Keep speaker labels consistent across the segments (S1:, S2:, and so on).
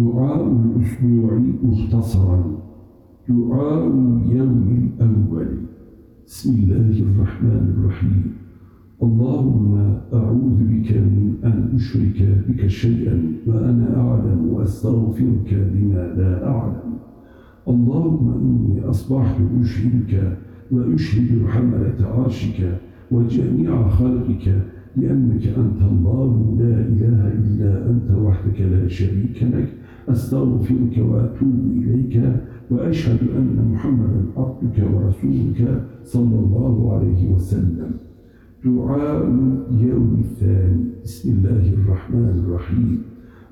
S1: دعاء الأسبوع مختصرا. دعاء اليوم الأول. بسم الله الرحمن الرحيم. اللهم أعوذ بك من أن أشرك بك شيئا وأنا أعلم وأستغفرك بما لا أعلم. اللهم إني أصبحت أشهدك وأشهد حملة عرشك وجميع خلقك لأنك أنت الله لا إله إلا أنت وحدك لا شريك لك. أستغفرك وأتوب إليك وأشهد أن محمدا عبدك ورسولك صلى الله عليه وسلم. دعاء يوم الثاني. بسم الله الرحمن الرحيم.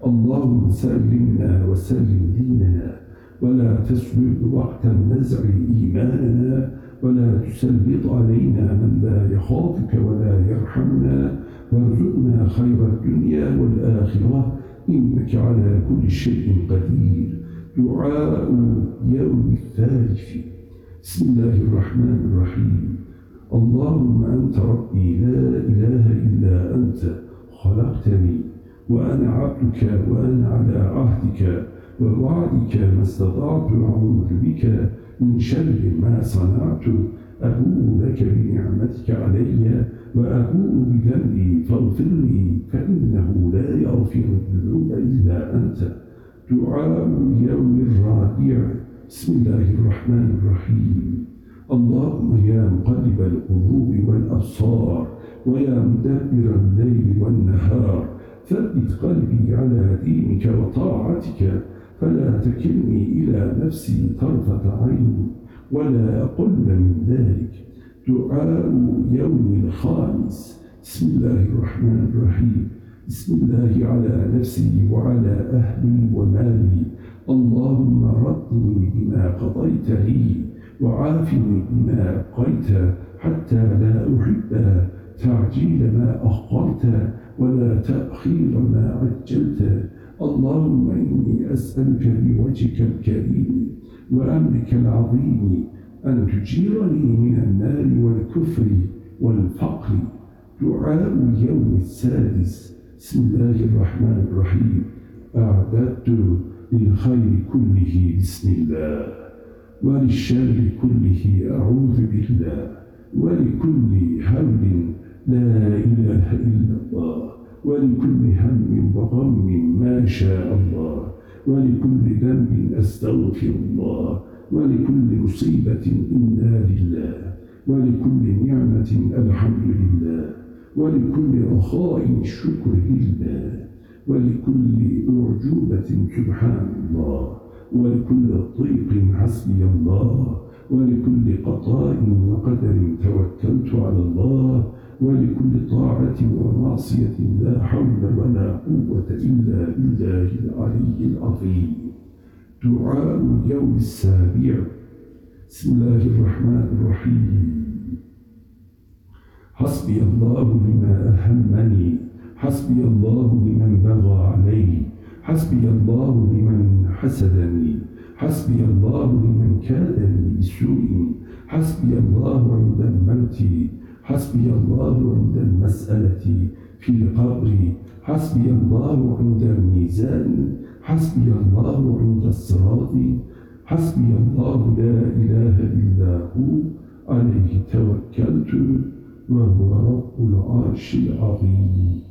S1: اللهم سلمنا وسلم ديننا ولا تسلب وقت النزع إيماننا ولا تسلط علينا من لا يخافك ولا يرحمنا. وارزقنا خير الدنيا والآخرة. إنك على كل شيء قدير. دعاء يوم الثالث. بسم الله الرحمن الرحيم. اللهم أنت ربي لا إله إلا أنت خلقتني وأنا عبدك وأنا على عهدك ووعدك ما استطعت أعوذ بك من شر ما صنعت. أبوء لك بنعمتك علي وأبوء بذنبي فاغفر لي فإنه لا يغفر الذنوب إلا أنت. دعاء اليوم الرابع. بسم الله الرحمن الرحيم. اللهم يا مقلب القلوب والأبصار ويا مدبر الليل والنهار ثبت قلبي على دينك وطاعتك فلا تكلني إلى نفسي طرفة عين ولا أقل من ذلك. دعاء يوم الخامس. بسم الله الرحمن الرحيم. بسم الله على نفسي وعلى أهلي ومالي اللهم ردني بما قضيت لي وعافني بما أبقيت حتى لا أحب تعجيل ما أخرت ولا تأخير ما عجلت. اللهم إني أسألك بوجهك الكريم وأمرك العظيم أن تجيرني من النار والكفر والفقر. دعاء اليوم السادس. بسم الله الرحمن الرحيم. أعددت للخير كله بسم الله. وللشر كله أعوذ بالله. ولكل هول لا إله إلا الله. ولكل هم وغم ما شاء الله. ولكل ذنب أستغفر الله. ولكل مصيبة إنا لله ولكل نعمة الحمد لله ولكل رخاء الشكر لله ولكل أعجوبة سبحان الله ولكل ضيق حسبي الله ولكل قضاء وقدر توكلت على الله ولكل طاعة ومعصية لا حول ولا قوة إلا بالله العلي العظيم. دعاء اليوم السابع. بسم الله الرحمن الرحيم. حسبي الله بما أهمني حسبي الله لمن بغى علي حسبي الله لمن حسدني حسبي الله لمن كادني بسوء حسبي الله عند الموت حسبي الله عند المسألة في القبر. حسبي الله عند الميزان حسبي الله عند الصراط حسبي الله لا إله إلا هو عليه توكلت وهو رب العرش العظيم.